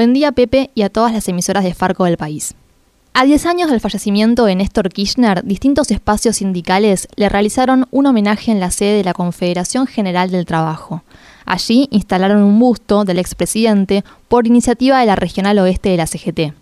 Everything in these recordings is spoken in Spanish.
Buen día Pepe y a todas las emisoras de Farco del país. A 10 años del fallecimiento de Néstor Kirchner, distintos espacios sindicales le realizaron un homenaje en la sede de la Confederación General del Trabajo. Allí instalaron un busto del expresidente por iniciativa de la Regional Oeste de la CGT.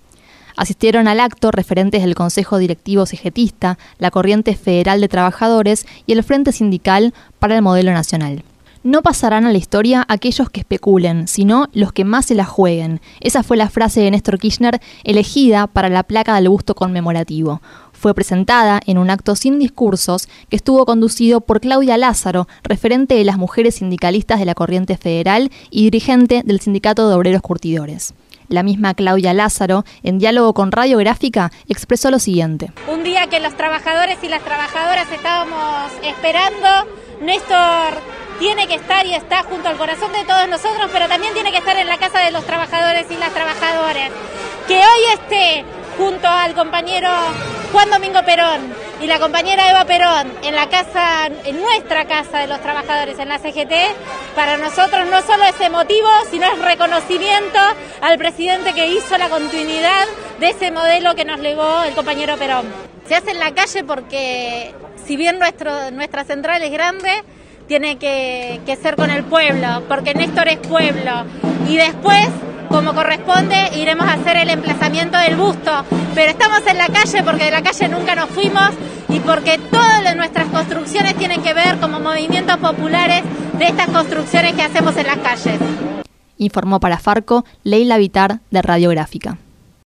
Asistieron al acto referentes del Consejo Directivo CGTista, la Corriente Federal de Trabajadores y el Frente Sindical para el Modelo Nacional. No pasarán a la historia aquellos que especulen, sino los que más se la jueguen. Esa fue la frase de Néstor Kirchner elegida para la placa del busto conmemorativo. Fue presentada en un acto sin discursos que estuvo conducido por Claudia Lázaro, referente de las mujeres sindicalistas de la Corriente Federal y dirigente del Sindicato de Obreros Curtidores. La misma Claudia Lázaro, en diálogo con Radiográfica, expresó lo siguiente. Un día que los trabajadores y las trabajadoras estábamos esperando, Néstor tiene que estar y está junto al corazón de todos nosotros, pero también tiene que estar en la casa de los trabajadores y las trabajadoras. Que hoy esté junto al compañero Juan Domingo Perón y la compañera Eva Perón en la casa, en nuestra casa de los trabajadores en la CGT, para nosotros no solo es emotivo, sino es reconocimiento al presidente que hizo la continuidad de ese modelo que nos legó el compañero Perón. Se hace en la calle porque si bien nuestro, nuestra central es grande, tiene que, ser con el pueblo, porque Néstor es pueblo. Y después, como corresponde, iremos a hacer el emplazamiento del busto. Pero estamos en la calle porque de la calle nunca nos fuimos y porque todas nuestras construcciones tienen que ver como movimientos populares de estas construcciones que hacemos en las calles. Informó para Farco Leila Vitar de Radiográfica.